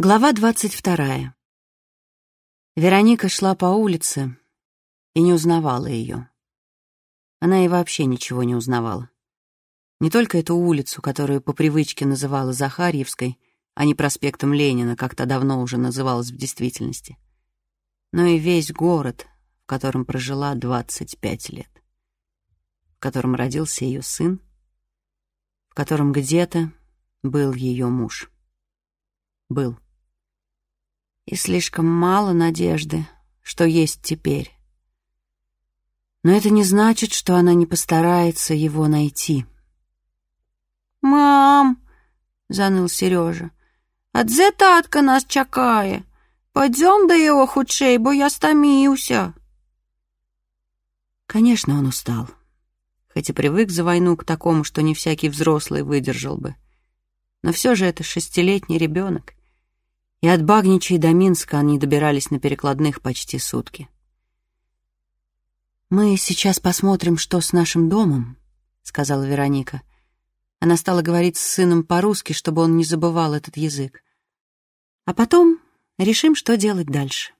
Глава двадцать вторая. Вероника шла по улице и не узнавала ее. Она и вообще ничего не узнавала. Не только эту улицу, которую по привычке называла Захарьевской, а не проспектом Ленина, как-то давно уже называлась в действительности, но и весь город, в котором прожила 25 лет, в котором родился ее сын, в котором где-то был ее муж. Был и слишком мало надежды, что есть теперь. Но это не значит, что она не постарается его найти. «Мам!» — заныл Сережа. «А дзе татка нас чакае? Пойдем до его худшей, бо я стомился». Конечно, он устал. Хоть и привык за войну к такому, что не всякий взрослый выдержал бы. Но все же это шестилетний ребенок и от Багничей до Минска они добирались на перекладных почти сутки. «Мы сейчас посмотрим, что с нашим домом», — сказала Вероника. Она стала говорить с сыном по-русски, чтобы он не забывал этот язык. «А потом решим, что делать дальше.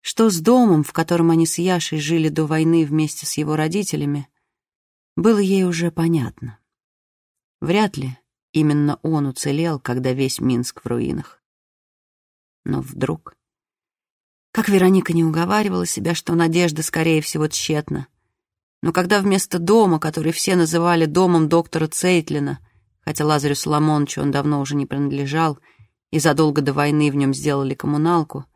Что с домом, в котором они с Яшей жили до войны вместе с его родителями, было ей уже понятно. Вряд ли именно он уцелел, когда весь Минск в руинах. Но вдруг... Как Вероника не уговаривала себя, что надежда, скорее всего, тщетна. Но когда вместо дома, который все называли домом доктора Цейтлина, хотя Лазарю Соломоновичу он давно уже не принадлежал, и задолго до войны в нем сделали коммуналку,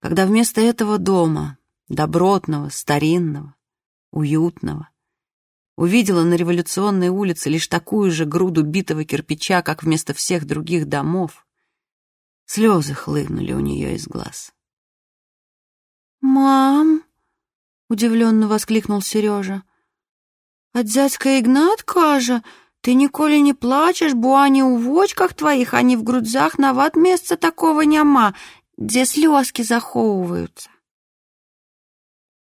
когда вместо этого дома, добротного, старинного, уютного, увидела на революционной улице лишь такую же груду битого кирпича, как вместо всех других домов, Слезы хлынули у нее из глаз. «Мам!» — удивленно воскликнул Сережа. «А дядька Игнат кажа, ты ніколи не плачешь, бо ані у вочках твоих, ані в грудзах нават месца такого няма, где слезки захоўваюцца».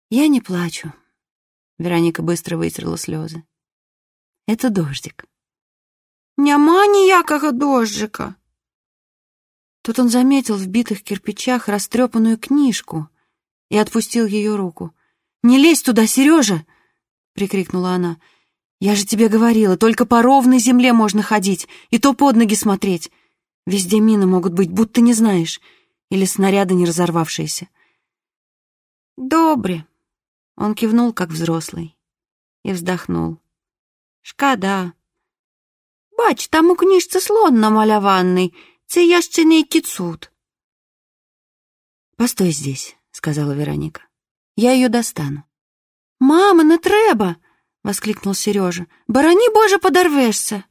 «Я не плачу», — Вероника быстро вытерла слезы. «Это дождик». «Няма ніякага дождика», Тут он заметил в битых кирпичах растрепанную книжку и отпустил ее руку. «Не лезь туда, Сережа!» — прикрикнула она. «Я же тебе говорила, только по ровной земле можно ходить, и то под ноги смотреть. Везде мины могут быть, будто не знаешь, или снаряды не разорвавшиеся». «Добре!» — он кивнул, как взрослый, и вздохнул. «Шкада!» «Бач, там у книжцы слон намаляванный!» Це яшчэ нейкі цуд. «Постой здесь», — сказала Вероника. «Я ее достану». «Мама, не треба!» — воскликнул Сережа. «Барани, Боже, подорвешься!»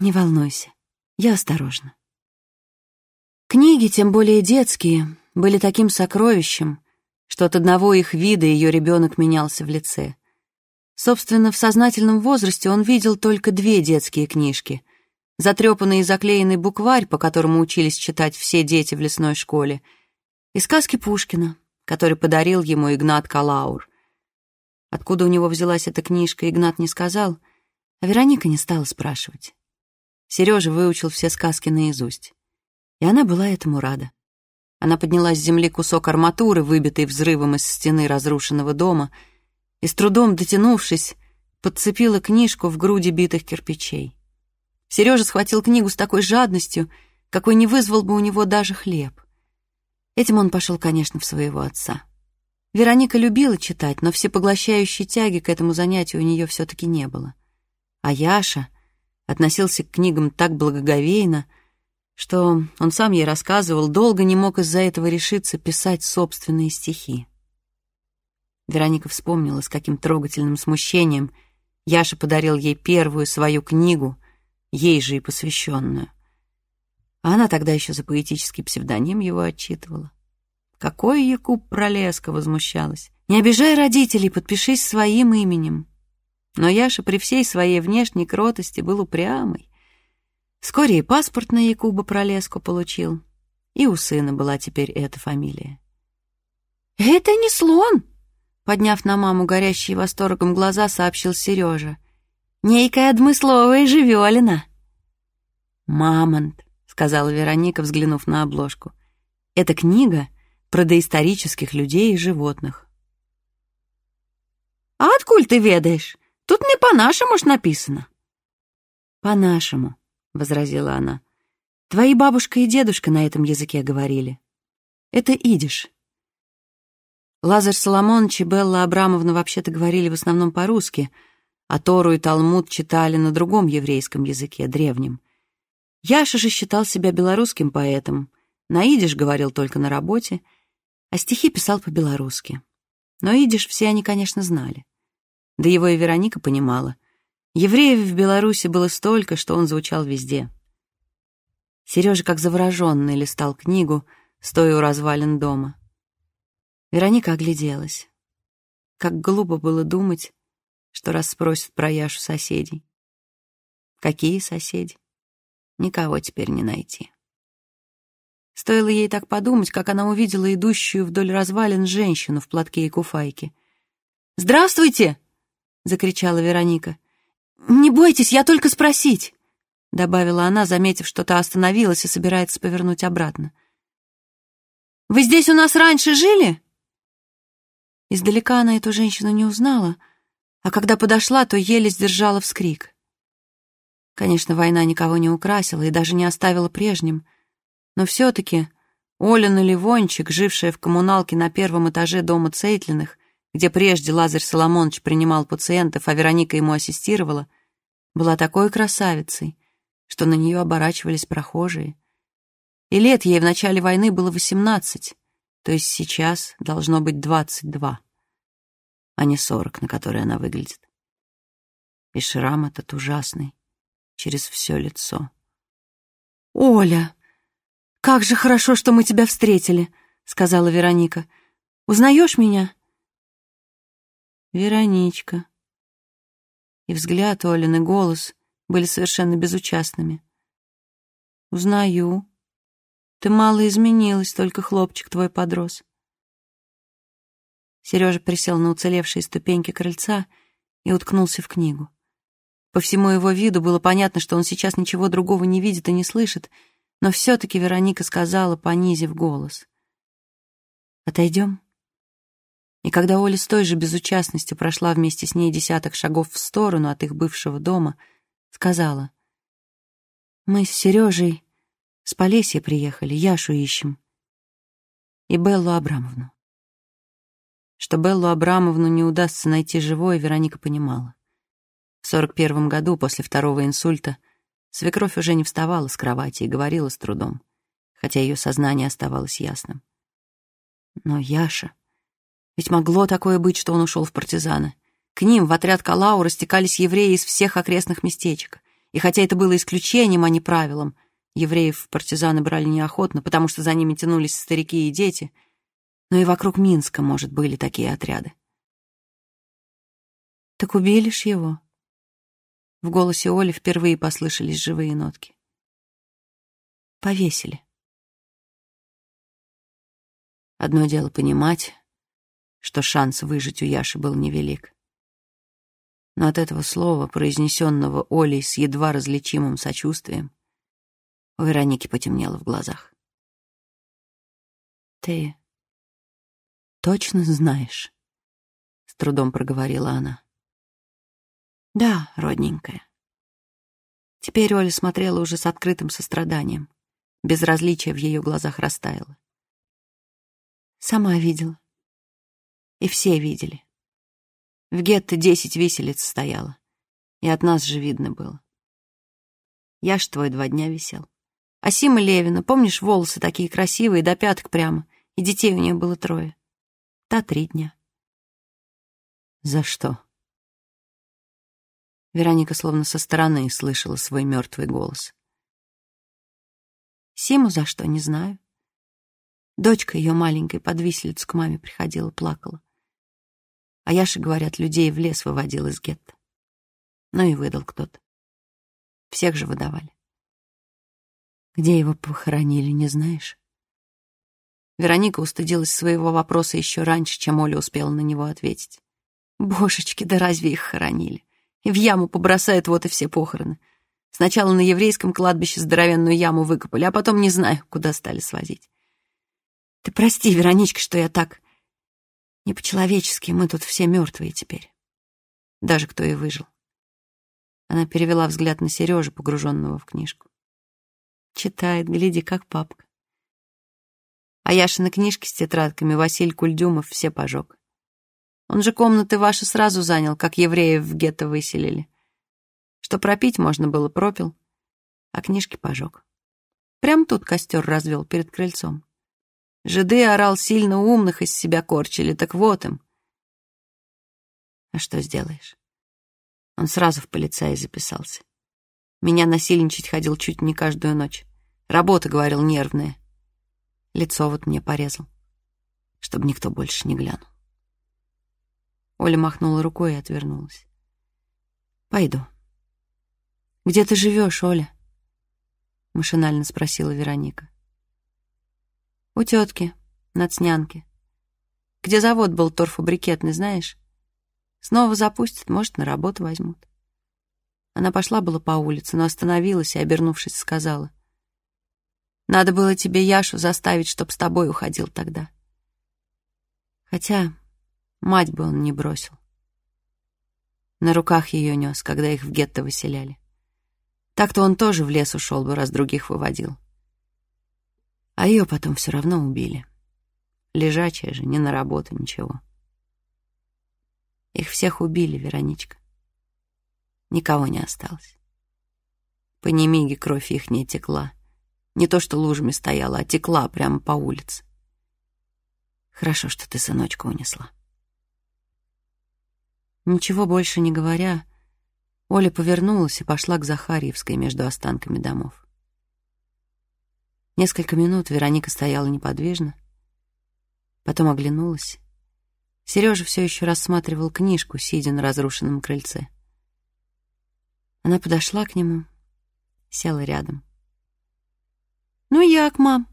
«Не волнуйся, я осторожна». Книги, тем более детские, были таким сокровищем, что от одного их вида ее ребенок менялся в лице. Собственно, в сознательном возрасте он видел только две детские книжки — затрепанный и заклеенный букварь, по которому учились читать все дети в лесной школе, и сказки Пушкина, который подарил ему Игнат Калаур. Откуда у него взялась эта книжка, Игнат не сказал, а Вероника не стала спрашивать. Сережа выучил все сказки наизусть, и она была этому рада. Она подняла с земли кусок арматуры, выбитый взрывом из стены разрушенного дома, и с трудом дотянувшись, подцепила книжку в груди битых кирпичей. Сережа схватил книгу с такой жадностью, какой не вызвал бы у него даже хлеб. Этим он пошел, конечно, в своего отца. Вероника любила читать, но всепоглощающей тяги к этому занятию у нее все-таки не было. А Яша относился к книгам так благоговейно, что он сам ей рассказывал, долго не мог из-за этого решиться писать собственные стихи. Вероника вспомнила, с каким трогательным смущением Яша подарил ей первую свою книгу — ей же и посвященную. А она тогда еще за поэтический псевдоним его отчитывала. Какой Якуб Пролеска возмущалась. «Не обижай родителей, подпишись своим именем». Но Яша при всей своей внешней кротости был упрямый. Вскоре и паспорт на Якуба Пролеску получил, и у сына была теперь эта фамилия. «Это не слон!» Подняв на маму горящие восторгом глаза, сообщил Сережа. Нейкая адмысловая жывёліна. «Мамонт», — сказала Вероника, взглянув на обложку. «Это книга про доисторических людей и животных». «А откуль ты ведаешь? Тут не по-нашему ж написано». «По-нашему», — возразила она. «Твои бабушка и дедушка на этом языке говорили. Это идиш». Лазарь Соломонович и Белла Абрамовна вообще-то говорили в основном по-русски, а Тору и Талмуд читали на другом еврейском языке, древнем. Яша же считал себя белорусским поэтом, на идиш говорил только на работе, а стихи писал по-белорусски. Но идиш все они, конечно, знали. Да его и Вероника понимала. Евреев в Беларуси было столько, что он звучал везде. Сережа, как завороженный, листал книгу, стоя у развалин дома. Вероника огляделась. Как глупо было думать, что раз спросят про Яшу соседей. Какие соседи? Никого теперь не найти. Стоило ей так подумать, как она увидела идущую вдоль развалин женщину в платке и куфайке. «Здравствуйте!» — закричала Вероника. «Не бойтесь, я только спросить!» — добавила она, заметив, что та остановилась и собирается повернуть обратно. «Вы здесь у нас раньше жили?» Издалека она эту женщину не узнала, а когда подошла, то еле сдержала вскрик. Конечно, война никого не украсила и даже не оставила прежним, но все-таки Оля Наливончик, жившая в коммуналке на первом этаже дома Цейтлиных, где прежде Лазарь Соломонович принимал пациентов, а Вероника ему ассистировала, была такой красавицей, что на нее оборачивались прохожие. И лет ей в начале войны было восемнадцать, то есть сейчас должно быть двадцать два, а не сорок, на которые она выглядит. И шрам этот ужасный через все лицо. «Оля, как же хорошо, что мы тебя встретили», — сказала Вероника. «Узнаешь меня?» «Вероничка». И взгляд Олин и голос были совершенно безучастными. «Узнаю. Ты мало изменилась, только хлопчик твой подрос». Сережа присел на уцелевшие ступеньки крыльца и уткнулся в книгу. По всему его виду было понятно, что он сейчас ничего другого не видит и не слышит, но все-таки Вероника сказала, понизив голос. «Отойдем?» И когда Оля с той же безучастностью прошла вместе с ней десяток шагов в сторону от их бывшего дома, сказала, «Мы с Сережей с Полесья приехали, Яшу ищем. И Беллу Абрамовну». Что Беллу Абрамовну не удастся найти живой, Вероника понимала. В 41 году, после второго инсульта, свекровь уже не вставала с кровати и говорила с трудом, хотя ее сознание оставалось ясным. Но Яша... Ведь могло такое быть, что он ушел в партизаны. К ним в отряд Калау растекались евреи из всех окрестных местечек. И хотя это было исключением, а не правилом, евреев партизаны брали неохотно, потому что за ними тянулись старики и дети, но и вокруг Минска, может, были такие отряды. «Так убили ж его», в голосе Оли впервые послышались живые нотки. Повесили. Одно дело понимать, что шанс выжить у Яши был невелик. Но от этого слова, произнесенного Олей с едва различимым сочувствием, у Вероники потемнело в глазах. «Ты точно знаешь?» — с трудом проговорила она. Да, родненькая. Теперь Оля смотрела уже с открытым состраданием. Безразличие в ее глазах растаяло. Сама видела. И все видели. В гетто десять виселиц стояло. И от нас же видно было. Я ж твой два дня висел. А Сима Левина, помнишь, волосы такие красивые, до пяток прямо, и детей у нее было трое. Та три дня. За что? Вероника словно со стороны слышала свой мертвый голос. Симу за что, не знаю. Дочка ее маленькой под виселицу к маме приходила, плакала. А Яша, говорят, людей в лес выводил из гетто. Ну и выдал кто-то. Всех же выдавали. Где его похоронили, не знаешь? Вероника устыдилась своего вопроса еще раньше, чем Оля успела на него ответить. Божечки, да разве их хоронили? и в яму побросают вот и все похороны. Сначала на еврейском кладбище здоровенную яму выкопали, а потом не знаю, куда стали свозить. Ты прости, Вероничка, что я так... Не по-человечески, мы тут все мертвые теперь. Даже кто и выжил. Она перевела взгляд на Сережу, погруженного в книжку. Читает, гляди, как папка. А Яшины книжки с тетрадками Василь Кульдюмов все пожег. Он же комнаты ваши сразу занял, как евреев в гетто выселили. Что пропить можно было, пропил, а книжки пожег. Прям тут костер развел перед крыльцом. Жиды орал сильно умных из себя корчили, так вот им. А что сделаешь? Он сразу в полицаи записался. Меня насильничать ходил чуть не каждую ночь. Работа, говорил, нервная. Лицо вот мне порезал, чтобы никто больше не глянул. Оля махнула рукой и отвернулась. «Пойду». «Где ты живешь, Оля?» — машинально спросила Вероника. «У тетки, на Цнянке. Где завод был торфобрикетный, знаешь? Снова запустят, может, на работу возьмут». Она пошла было по улице, но остановилась и, обернувшись, сказала. «Надо было тебе Яшу заставить, чтоб с тобой уходил тогда. Хотя Мать бы он не бросил. На руках ее нес, когда их в гетто выселяли. Так-то он тоже в лес ушел бы, раз других выводил. А ее потом все равно убили. Лежачая же, не на работу, ничего. Их всех убили, Вероничка. Никого не осталось. По Немиге кровь их не текла. Не то что лужами стояла, а текла прямо по улице. Хорошо, что ты сыночка унесла. Ничего больше не говоря, Оля повернулась и пошла к Захарьевской между останками домов. Несколько минут Вероника стояла неподвижно, потом оглянулась. Сережа все еще рассматривал книжку, сидя на разрушенном крыльце. Она подошла к нему, села рядом. «Ну як, мам?»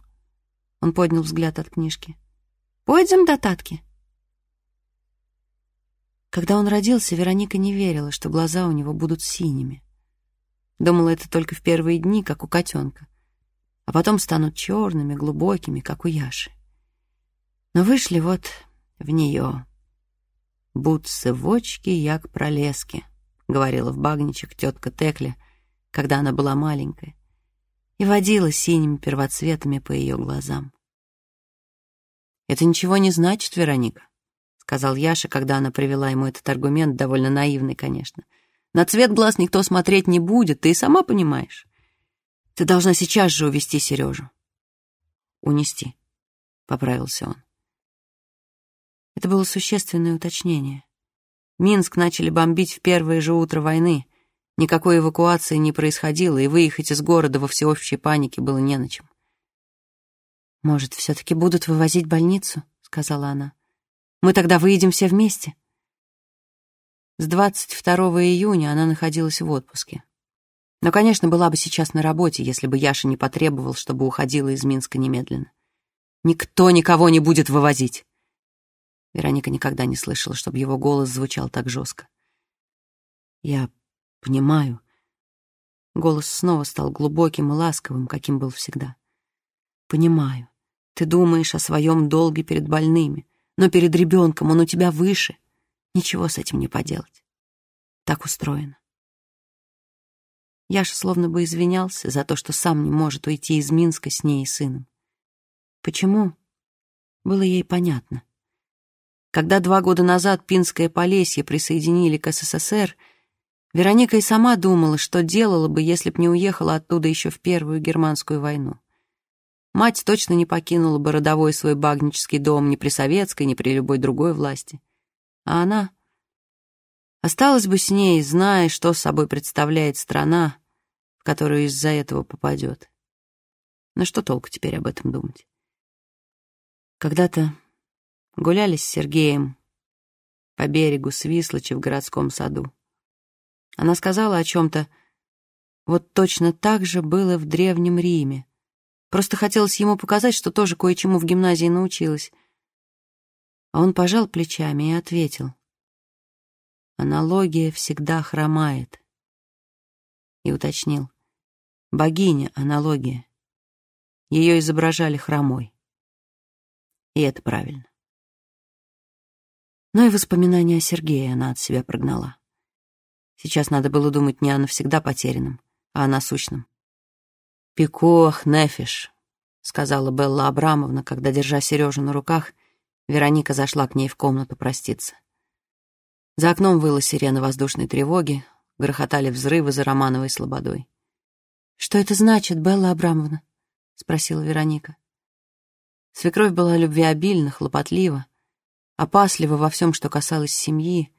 Он поднял взгляд от книжки. «Пойдем до татки?» Когда он родился, Вероника не верила, что глаза у него будут синими. Думала это только в первые дни, как у котенка, а потом станут черными, глубокими, как у Яши. Но вышли вот в нее. «Бутсы вочки, як пролески», — говорила в багничек тетка Текля, когда она была маленькая, и водила синими первоцветами по ее глазам. «Это ничего не значит, Вероника сказал Яша, когда она привела ему этот аргумент, довольно наивный, конечно. На цвет глаз никто смотреть не будет, ты и сама понимаешь. Ты должна сейчас же увести Сережу. Унести, поправился он. Это было существенное уточнение. Минск начали бомбить в первое же утро войны. Никакой эвакуации не происходило, и выехать из города во всеобщей панике было не на чем. «Может, все-таки будут вывозить больницу?» — сказала она. Мы тогда выедем все вместе. С 22 июня она находилась в отпуске. Но, конечно, была бы сейчас на работе, если бы Яша не потребовал, чтобы уходила из Минска немедленно. Никто никого не будет вывозить. Вероника никогда не слышала, чтобы его голос звучал так жестко. Я понимаю. Голос снова стал глубоким и ласковым, каким был всегда. Понимаю. Ты думаешь о своем долге перед больными но перед ребенком он у тебя выше. Ничего с этим не поделать. Так устроено. Яша словно бы извинялся за то, что сам не может уйти из Минска с ней и сыном. Почему? Было ей понятно. Когда два года назад Пинское Полесье присоединили к СССР, Вероника и сама думала, что делала бы, если б не уехала оттуда еще в Первую Германскую войну. Мать точно не покинула бы родовой свой багнический дом ни при советской, ни при любой другой власти. А она осталась бы с ней, зная, что собой представляет страна, в которую из-за этого попадет. Но что толку теперь об этом думать? Когда-то гуляли с Сергеем по берегу Свислочи в городском саду. Она сказала о чем-то, вот точно так же было в Древнем Риме, Просто хотелось ему показать, что тоже кое-чему в гимназии научилась. А он пожал плечами и ответил. Аналогия всегда хромает. И уточнил. Богиня — аналогия. Ее изображали хромой. И это правильно. Но и воспоминания о Сергее она от себя прогнала. Сейчас надо было думать не о навсегда потерянном, а о насущном. «Пикуах нефиш», — сказала Белла Абрамовна, когда, держа Сережу на руках, Вероника зашла к ней в комнату проститься. За окном выла сирена воздушной тревоги, грохотали взрывы за Романовой слободой. «Что это значит, Белла Абрамовна?» — спросила Вероника. Свекровь была любвеобильна, хлопотлива, опаслива во всем, что касалось семьи,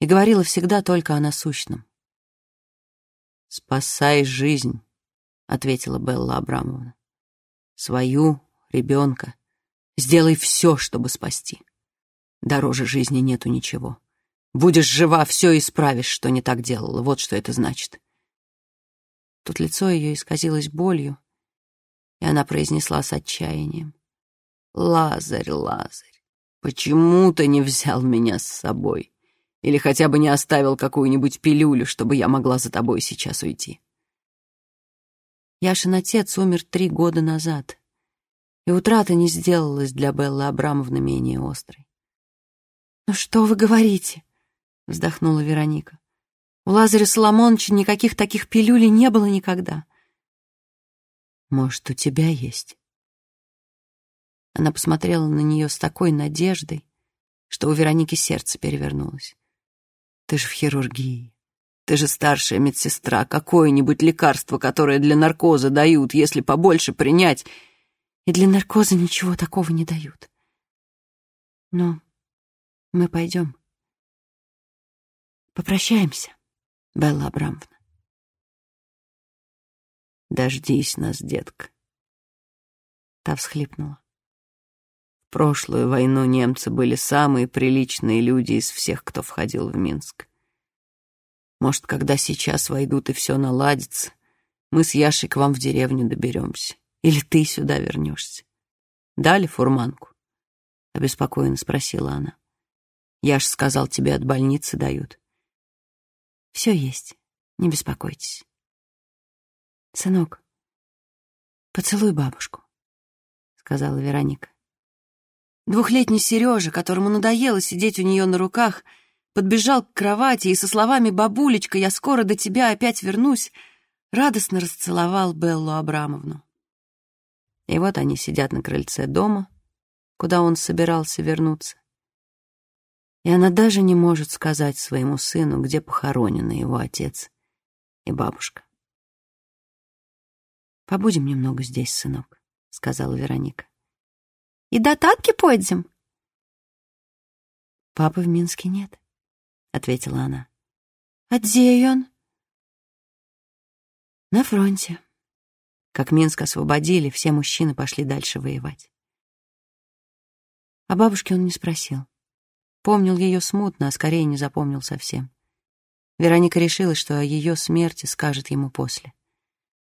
и говорила всегда только о насущном. «Спасай жизнь», — ответила Белла Абрамовна. «Свою, ребенка. Сделай все, чтобы спасти. Дороже жизни нету ничего. Будешь жива, все исправишь, что не так делала. Вот что это значит». Тут лицо ее исказилось болью, и она произнесла с отчаянием. «Лазарь, Лазарь, почему ты не взял меня с собой? Или хотя бы не оставил какую-нибудь пилюлю, чтобы я могла за тобой сейчас уйти?» Яшин отец умер три года назад, и утрата не сделалась для Беллы Абрамовны менее острой. «Ну что вы говорите?» — вздохнула Вероника. «У Лазаря Соломоновича никаких таких пилюлей не было никогда». «Может, у тебя есть?» Она посмотрела на нее с такой надеждой, что у Вероники сердце перевернулось. «Ты же в хирургии. Ты же старшая медсестра. Какое-нибудь лекарство, которое для наркоза дают, если побольше принять...» «И для наркоза ничего такого не дают. Но мы пойдем. Попрощаемся, Белла Абрамовна». «Дождись нас, детка». Та всхлипнула прошлую войну немцы были самые приличные люди из всех, кто входил в Минск. Может, когда сейчас войдут и все наладится, мы с Яшей к вам в деревню доберемся. Или ты сюда вернешься. Дали фурманку? Обеспокоенно спросила она. Яш сказал, тебе от больницы дают. Все есть, не беспокойтесь. Сынок, поцелуй бабушку, сказала Вероника. Двухлетний Сережа, которому надоело сидеть у нее на руках, подбежал к кровати и со словами «Бабулечка, я скоро до тебя опять вернусь», радостно расцеловал Беллу Абрамовну. И вот они сидят на крыльце дома, куда он собирался вернуться. И она даже не может сказать своему сыну, где похоронены его отец и бабушка. «Побудем немного здесь, сынок», — сказала Вероника. И до татки пойдем?» «Папы в Минске нет», — ответила она. «А где он?» «На фронте». Как Минск освободили, все мужчины пошли дальше воевать. О бабушке он не спросил. Помнил ее смутно, а скорее не запомнил совсем. Вероника решила, что о ее смерти скажет ему после.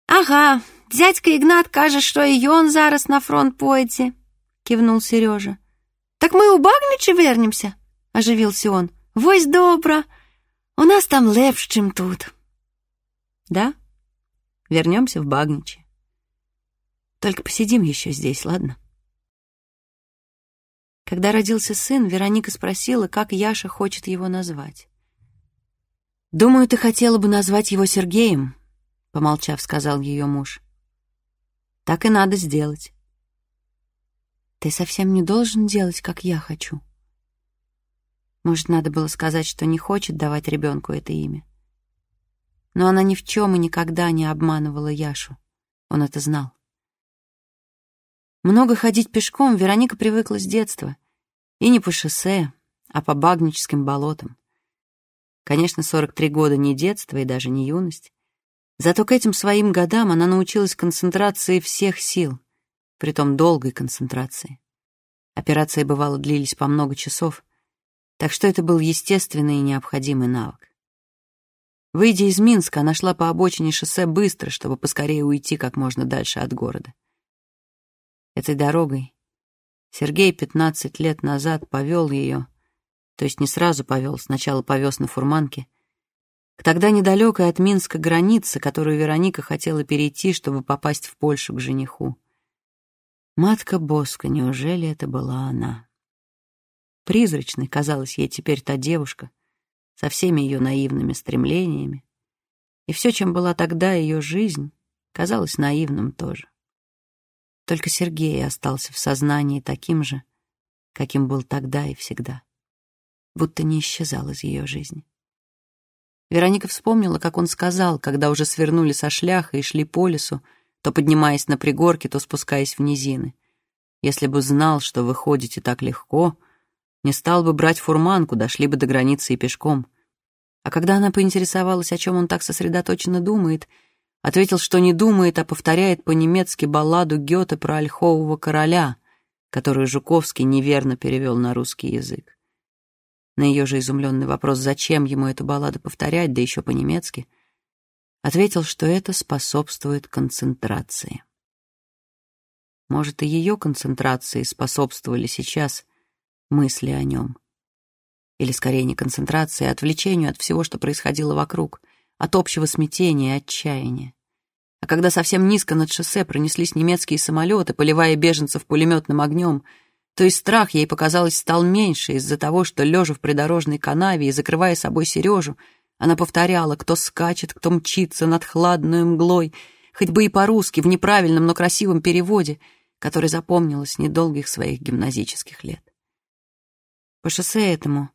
«Ага, дядька Игнат каже, что и он зараз на фронт пойдзе», — кивнул Сережа. «Так мы у Багнича вернемся?» — оживился он. «Вось добра. У нас там лепш, чем тут». «Да, вернемся в Багниче. Только посидим еще здесь, ладно?» Когда родился сын, Вероника спросила, как Яша хочет его назвать. «Думаю, ты хотела бы назвать его Сергеем», — помолчав, сказал ее муж. «Так и надо сделать. Ты совсем не должен делать, как я хочу. Может, надо было сказать, что не хочет давать ребенку это имя. Но она ни в чем и никогда не обманывала Яшу. Он это знал. Много ходить пешком Вероника привыкла с детства. И не по шоссе, а по багническим болотам. Конечно, 43 года не детство и даже не юность. Зато к этим своим годам она научилась концентрации всех сил — притом долгой концентрации. Операции, бывало, длились по много часов, так что это был естественный и необходимый навык. Выйдя из Минска, она шла по обочине шоссе быстро, чтобы поскорее уйти как можно дальше от города. Этой дорогой Сергей 15 лет назад повел ее, то есть не сразу повел, сначала повез на фурманке, к тогда недалекой от Минска границе, которую Вероника хотела перейти, чтобы попасть в Польшу к жениху. Матка Боска, неужели это была она? Призрачной казалась ей теперь та девушка со всеми ее наивными стремлениями, и все, чем была тогда ее жизнь, казалось наивным тоже. Только Сергей остался в сознании таким же, каким был тогда и всегда, будто не исчезал из ее жизни. Вероника вспомнила, как он сказал, когда уже свернули со шляха и шли по лесу, то поднимаясь на пригорки, то спускаясь в низины. Если бы знал, что вы ходите так легко, не стал бы брать фурманку, дошли бы до границы и пешком. А когда она поинтересовалась, о чем он так сосредоточенно думает, ответил, что не думает, а повторяет по-немецки балладу Гёте про ольхового короля, которую Жуковский неверно перевел на русский язык. На ее же изумленный вопрос, зачем ему эту балладу повторять, да еще по-немецки, ответил, что это способствует концентрации. Может, и ее концентрации способствовали сейчас мысли о нем. Или, скорее, не концентрации, а отвлечению от всего, что происходило вокруг, от общего смятения и отчаяния. А когда совсем низко над шоссе пронеслись немецкие самолеты, поливая беженцев пулеметным огнем — то есть страх ей, показалось, стал меньше из-за того, что, лежа в придорожной канаве и закрывая собой Сережу, она повторяла, кто скачет, кто мчится над хладной мглой, хоть бы и по-русски, в неправильном, но красивом переводе, который запомнилась недолгих своих гимназических лет. По шоссе этому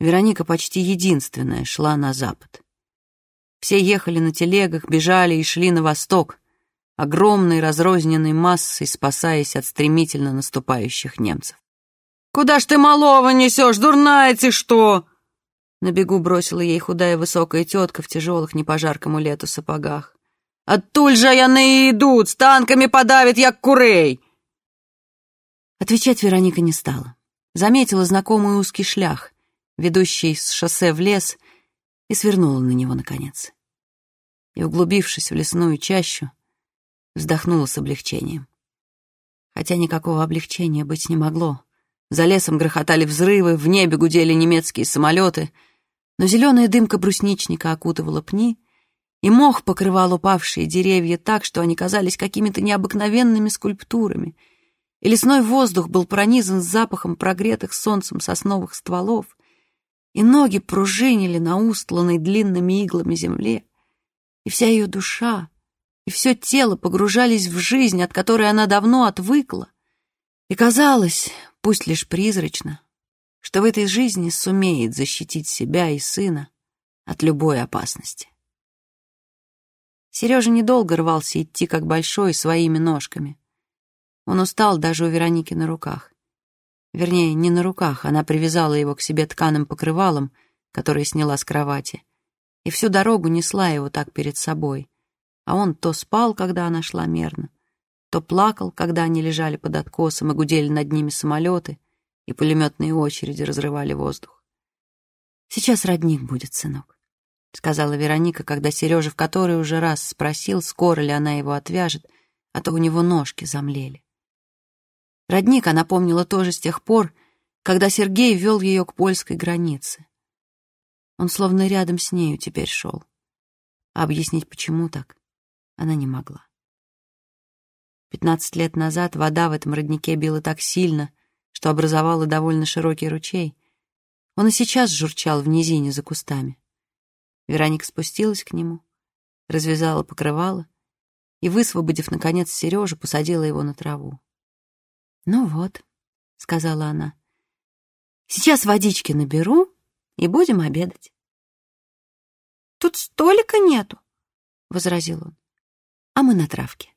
Вероника почти единственная шла на запад. Все ехали на телегах, бежали и шли на восток — огромной разрозненной массой, спасаясь от стремительно наступающих немцев. «Куда ж ты малого несешь, дурная ты что?» На бегу бросила ей худая высокая тетка в тяжелых не по жаркому лету сапогах. «Оттуль же яны идут, с танками подавит, як курей!» Отвечать Вероника не стала. Заметила знакомый узкий шлях, ведущий с шоссе в лес, и свернула на него, наконец. И, углубившись в лесную чащу, вздохнула с облегчением. Хотя никакого облегчения быть не могло. За лесом грохотали взрывы, в небе гудели немецкие самолеты, но зеленая дымка брусничника окутывала пни, и мох покрывал упавшие деревья так, что они казались какими-то необыкновенными скульптурами, и лесной воздух был пронизан запахом прогретых солнцем сосновых стволов, и ноги пружинили на устланной длинными иглами земле, и вся ее душа, и все тело погружались в жизнь, от которой она давно отвыкла. И казалось, пусть лишь призрачно, что в этой жизни сумеет защитить себя и сына от любой опасности. Сережа недолго рвался идти, как большой, своими ножками. Он устал даже у Вероники на руках. Вернее, не на руках, она привязала его к себе тканым покрывалом, которое сняла с кровати, и всю дорогу несла его так перед собой — а он то спал, когда она шла мерно, то плакал, когда они лежали под откосом и гудели над ними самолеты, и пулеметные очереди разрывали воздух. «Сейчас родник будет, сынок», — сказала Вероника, когда Сережа в который уже раз спросил, скоро ли она его отвяжет, а то у него ножки замлели. Родник она помнила тоже с тех пор, когда Сергей вел ее к польской границе. Он словно рядом с нею теперь шел. А объяснить, почему так, она не могла. Пятнадцать лет назад вода в этом роднике била так сильно, что образовала довольно широкий ручей. Он и сейчас журчал в низине за кустами. Вероника спустилась к нему, развязала покрывало и, высвободив, наконец, Сережу, посадила его на траву. «Ну вот», — сказала она, — «сейчас водички наберу и будем обедать». «Тут столика нету», — возразил он а мы на травке.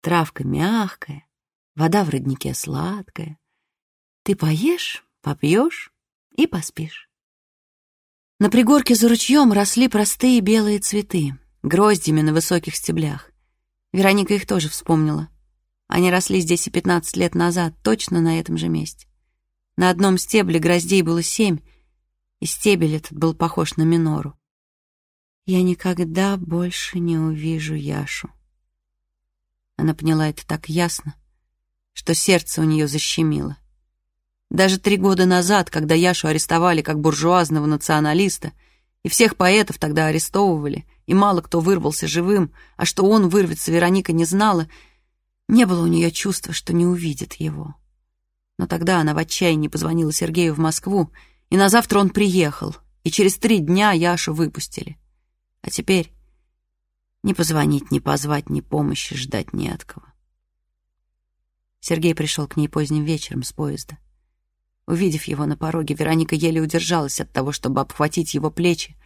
Травка мягкая, вода в роднике сладкая. Ты поешь, попьешь и поспишь. На пригорке за ручьем росли простые белые цветы, гроздями на высоких стеблях. Вероника их тоже вспомнила. Они росли здесь и пятнадцать лет назад, точно на этом же месте. На одном стебле гроздей было семь, и стебель этот был похож на минору. «Я никогда больше не увижу Яшу», она поняла это так ясно, что сердце у нее защемило. Даже три года назад, когда Яшу арестовали как буржуазного националиста, и всех поэтов тогда арестовывали, и мало кто вырвался живым, а что он вырвется, Вероника не знала. Не было у нее чувства, что не увидит его. Но тогда она в отчаянии позвонила Сергею в Москву, и на завтра он приехал, и через три дня Яшу выпустили. А теперь ни позвонить, ни позвать, ни помощи ждать не от кого. Сергей пришел к ней поздним вечером с поезда. Увидев его на пороге, Вероника еле удержалась от того, чтобы обхватить его плечи,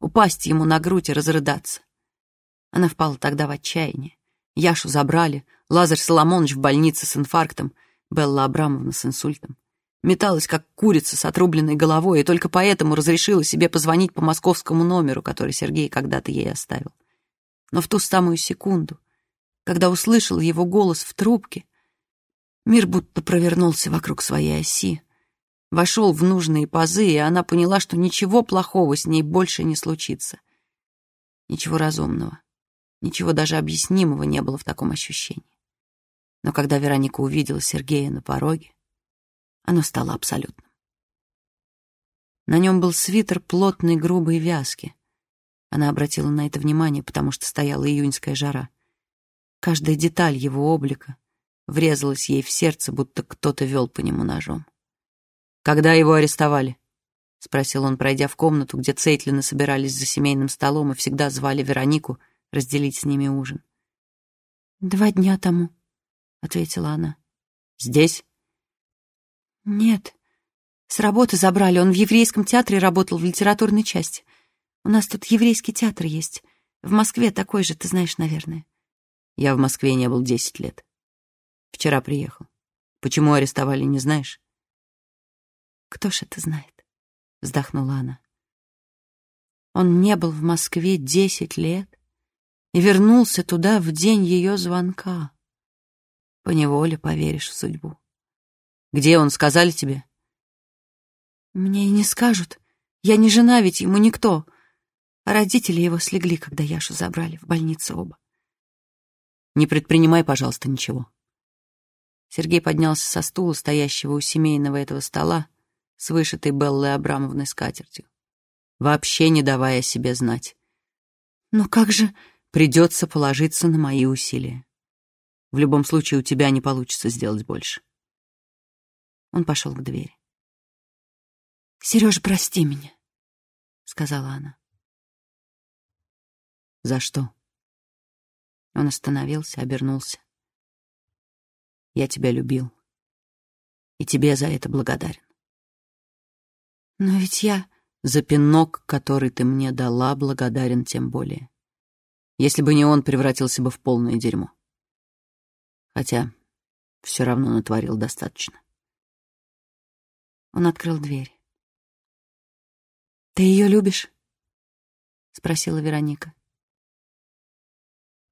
упасть ему на грудь и разрыдаться. Она впала тогда в отчаяние. Яшу забрали, Лазарь Соломонович в больнице с инфарктом, Белла Абрамовна с инсультом. Металась, как курица с отрубленной головой, и только поэтому разрешила себе позвонить по московскому номеру, который Сергей когда-то ей оставил. Но в ту самую секунду, когда услышал его голос в трубке, мир будто провернулся вокруг своей оси, вошел в нужные пазы, и она поняла, что ничего плохого с ней больше не случится. Ничего разумного, ничего даже объяснимого не было в таком ощущении. Но когда Вероника увидела Сергея на пороге, оно стало абсолютным. На нем был свитер плотной грубой вязки. Она обратила на это внимание, потому что стояла июньская жара. Каждая деталь его облика врезалась ей в сердце, будто кто-то вел по нему ножом. «Когда его арестовали?» — спросил он, пройдя в комнату, где Цейтлины собирались за семейным столом и всегда звали Веронику разделить с ними ужин. «Два дня тому», — ответила она. «Здесь?» «Нет. С работы забрали. Он в еврейском театре работал в литературной части. У нас тут еврейский театр есть. В Москве такой же, ты знаешь, наверное». «Я в Москве не был десять лет. Вчера приехал. Почему арестовали, не знаешь?» «Кто ж это знает?» — вздохнула она. Он не был в Москве десять лет и вернулся туда в день ее звонка. Поневоле поверишь в судьбу. Где он, сказали тебе? Мне и не скажут. Я не жена, ведь ему никто. А родители его слегли, когда Яшу забрали в больницу оба. Не предпринимай, пожалуйста, ничего. Сергей поднялся со стула, стоящего у семейного этого стола, с вышитой Беллой Абрамовной скатертью, вообще не давая себе знать. «Но как же...» «Придется положиться на мои усилия. В любом случае у тебя не получится сделать больше». Он пошел к двери. «Сережа, прости меня», — сказала она. «За что?» Он остановился, обернулся. «Я тебя любил, и тебе за это благодарен. Но ведь я... За пинок, который ты мне дала, благодарен тем более. Если бы не он, превратился бы в полное дерьмо. Хотя все равно натворил достаточно. Он открыл дверь. «Ты ее любишь?» — спросила Вероника.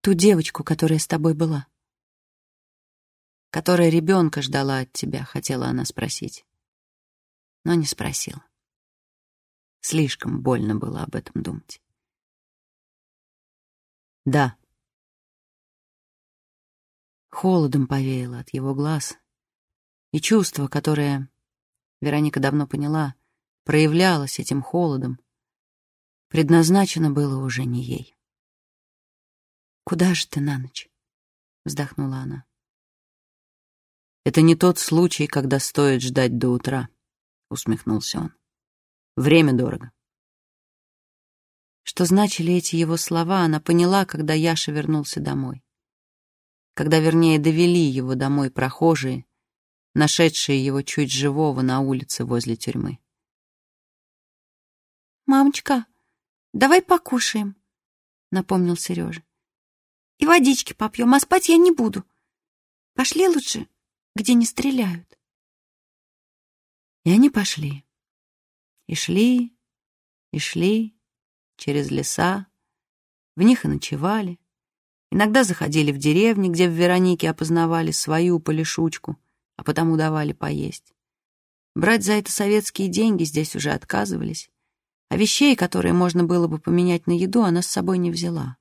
«Ту девочку, которая с тобой была?» «Которая ребенка ждала от тебя», — хотела она спросить. Но не спросила. Слишком больно было об этом думать. Да. Холодом повеяло от его глаз, и чувство, которое, Вероника давно поняла, проявлялось этим холодом, предназначено было уже не ей. «Куда же ты на ночь?» — вздохнула она. «Это не тот случай, когда стоит ждать до утра», — усмехнулся он. Время дорого. Что значили эти его слова, она поняла, когда Яша вернулся домой. Когда, вернее, довели его домой прохожие, нашедшие его чуть живого на улице возле тюрьмы. «Мамочка, давай покушаем», — напомнил Сережа. «И водички попьем, а спать я не буду. Пошли лучше, где не стреляют». И они пошли. И шли, и шли через леса, в них и ночевали. Иногда заходили в деревни, где в Веронике опознавали свою полишучку, а потому давали поесть. Брать за это советские деньги здесь уже отказывались, а вещей, которые можно было бы поменять на еду, она с собой не взяла.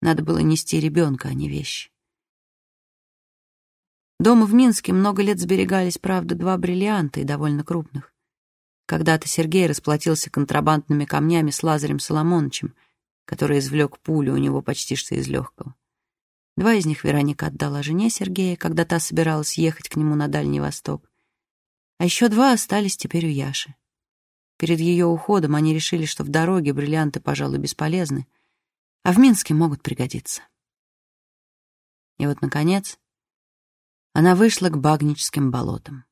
Надо было нести ребенка, а не вещи. Дома в Минске много лет сберегались, правда, два бриллианта и довольно крупных. Когда-то Сергей расплатился контрабандными камнями с Лазарем Соломоновичем, который извлек пулю у него почти что из легкого. Два из них Вероника отдала жене Сергея, когда та собиралась ехать к нему на Дальний Восток. А еще два остались теперь у Яши. Перед ее уходом они решили, что в дороге бриллианты, пожалуй, бесполезны, а в Минске могут пригодиться. И вот, наконец, она вышла к Багническим болотам.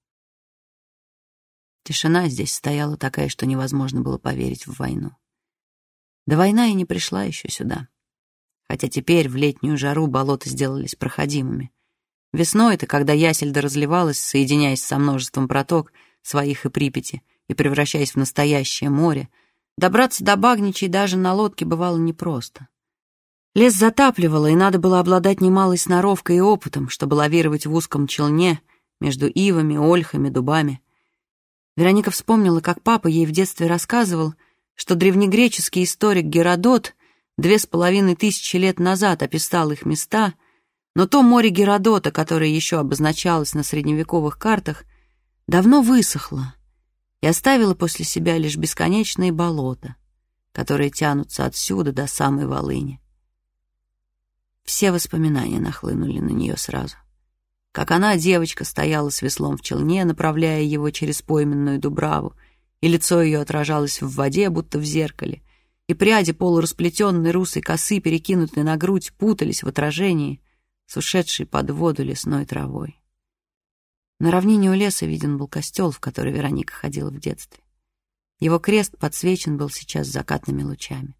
Тишина здесь стояла такая, что невозможно было поверить в войну. Да война и не пришла еще сюда хотя теперь в летнюю жару болота сделались проходимыми. Весной-то, когда Ясельда разливалась, соединяясь со множеством проток своих и Припяти и превращаясь в настоящее море, добраться до Багничей даже на лодке бывало непросто. Лес затапливало, и надо было обладать немалой сноровкой и опытом, чтобы лавировать в узком челне между ивами, ольхами, дубами. Вероника вспомнила, как папа ей в детстве рассказывал, что древнегреческий историк Геродот две с половиной тысячи лет назад описал их места, но то море Геродота, которое еще обозначалось на средневековых картах, давно высохло и оставило после себя лишь бесконечные болота, которые тянутся отсюда до самой Волыни. Все воспоминания нахлынули на нее сразу. Как она, девочка, стояла с веслом в челне, направляя его через пойменную Дубраву, и лицо ее отражалось в воде, будто в зеркале — и пряди полурасплетенной русой косы, перекинутые на грудь, путались в отражении с под воду лесной травой. На равнине у леса виден был костел, в который Вероника ходила в детстве. Его крест подсвечен был сейчас закатными лучами.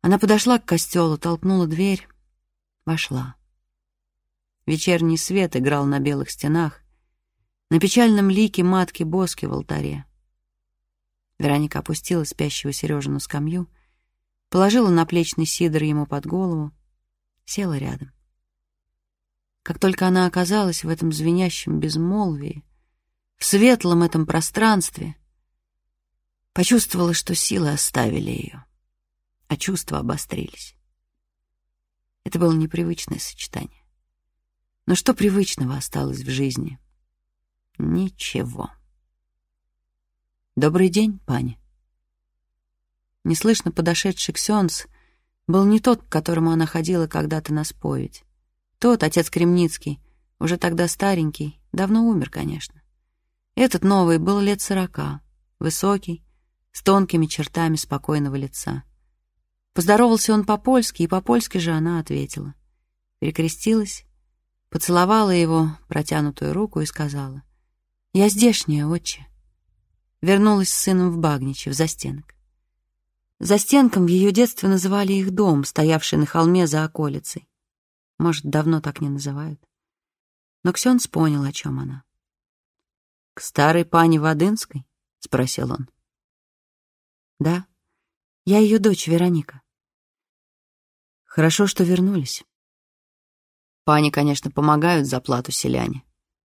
Она подошла к костелу, толкнула дверь, вошла. Вечерний свет играл на белых стенах, на печальном лике матки Боски в алтаре. Вероника опустила спящего Сережу на скамью, положила наплечный сидор ему под голову, села рядом. Как только она оказалась в этом звенящем безмолвии, в светлом этом пространстве, почувствовала, что силы оставили ее, а чувства обострились. Это было непривычное сочетание. Но что привычного осталось в жизни? Ничего. «Добрый день, пани». Неслышно подошедший Ксенс был не тот, к которому она ходила когда-то на споведь. Тот, отец Кремницкий, уже тогда старенький, давно умер, конечно. Этот новый был лет сорока, высокий, с тонкими чертами спокойного лица. Поздоровался он по-польски, и по-польски же она ответила. Перекрестилась, поцеловала его протянутую руку и сказала, «Я здешняя, отче» вернулась с сыном в Багниче, в застенок. Застенком в ее детстве называли их дом, стоявший на холме за околицей. Может, давно так не называют. Но Ксенс понял, о чем она. «К старой пане Водынской?» — спросил он. «Да, я ее дочь Вероника». «Хорошо, что вернулись. Пани, конечно, помогают за плату селяне,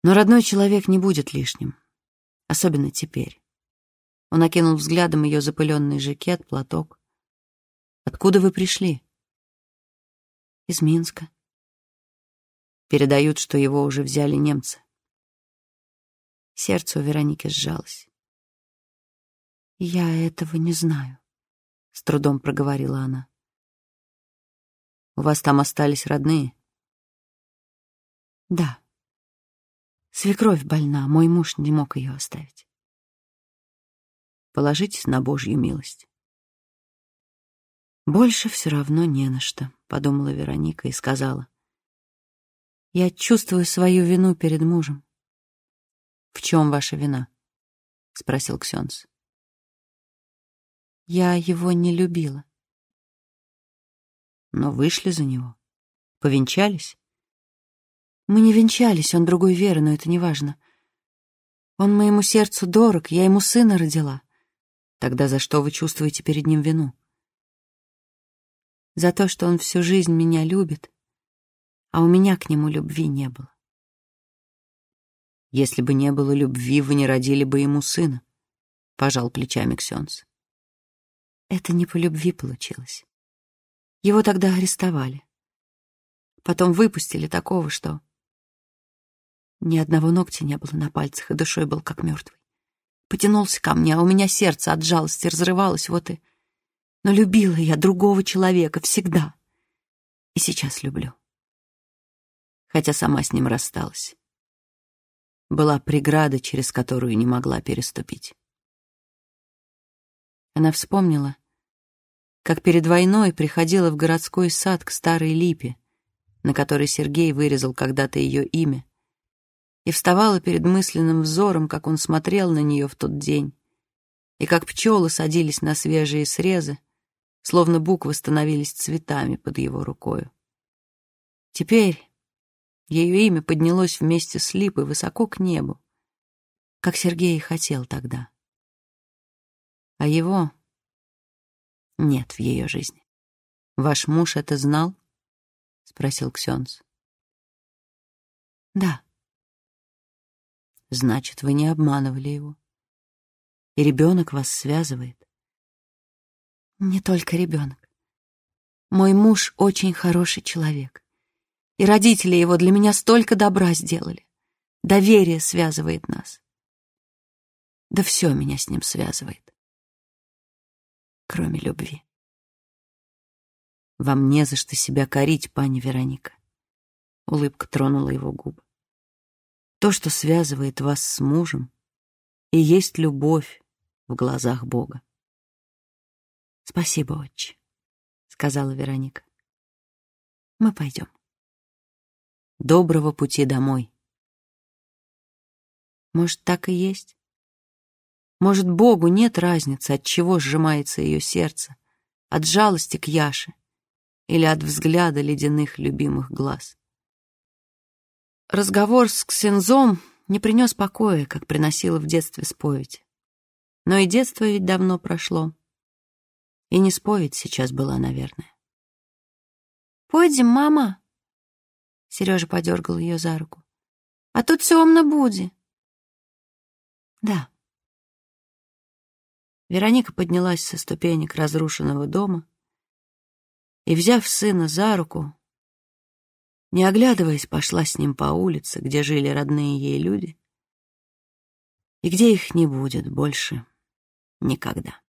но родной человек не будет лишним, особенно теперь. Он окинул взглядом ее запыленный жакет, платок. «Откуда вы пришли?» «Из Минска». Передают, что его уже взяли немцы. Сердце у Вероники сжалось. «Я этого не знаю», — с трудом проговорила она. «У вас там остались родные?» «Да. Свекровь больна, мой муж не мог ее оставить» положитесь на Божью милость. «Больше все равно не на что», — подумала Вероника и сказала. «Я чувствую свою вину перед мужем». «В чем ваша вина?» — спросил Ксенс. «Я его не любила». «Но вышли за него? Повенчались?» «Мы не венчались, он другой веры, но это не важно. Он моему сердцу дорог, я ему сына родила. Тогда за что вы чувствуете перед ним вину? За то, что он всю жизнь меня любит, а у меня к нему любви не было. Если бы не было любви, вы не родили бы ему сына, — пожал плечами Ксенс. Это не по любви получилось. Его тогда арестовали. Потом выпустили такого, что... Ни одного ногтя не было на пальцах, и душой был как мертвый. Потянулся ко мне, а у меня сердце от жалости разрывалось, вот и... Но любила я другого человека всегда. И сейчас люблю. Хотя сама с ним рассталась. Была преграда, через которую не могла переступить. Она вспомнила, как перед войной приходила в городской сад к старой липе, на которой Сергей вырезал когда-то ее имя, и вставала перед мысленным взором, как он смотрел на нее в тот день, и как пчелы садились на свежие срезы, словно буквы становились цветами под его рукою. Теперь ее имя поднялось вместе с липой высоко к небу, как Сергей и хотел тогда. А его нет в ее жизни. Ваш муж это знал? — спросил Ксенс. «Да». «Значит, вы не обманывали его. И ребенок вас связывает». «Не только ребенок. Мой муж очень хороший человек. И родители его для меня столько добра сделали. Доверие связывает нас. Да все меня с ним связывает. Кроме любви». Вам не за что себя корить, пани Вероника. Улыбка тронула его губы. То, что связывает вас с мужем, и есть любовь в глазах Бога. Спасибо, отче, сказала Вероника. Мы пойдем. Доброго пути домой. Может, так и есть? Может, Богу нет разницы, от чего сжимается ее сердце, от жалости к Яше или от взгляда ледяных любимых глаз. Разговор с Ксензом не принес покоя, как приносила в детстве споведь. Но и детство ведь давно прошло. И не споведь сейчас была, наверное. «Пойдем, мама!» Сережа подергал ее за руку. «А тут темно будет!» «Да». Вероника поднялась со ступенек разрушенного дома, и, взяв сына за руку, не оглядываясь, пошла с ним по улице, где жили родные ей люди, и где их не будет больше никогда.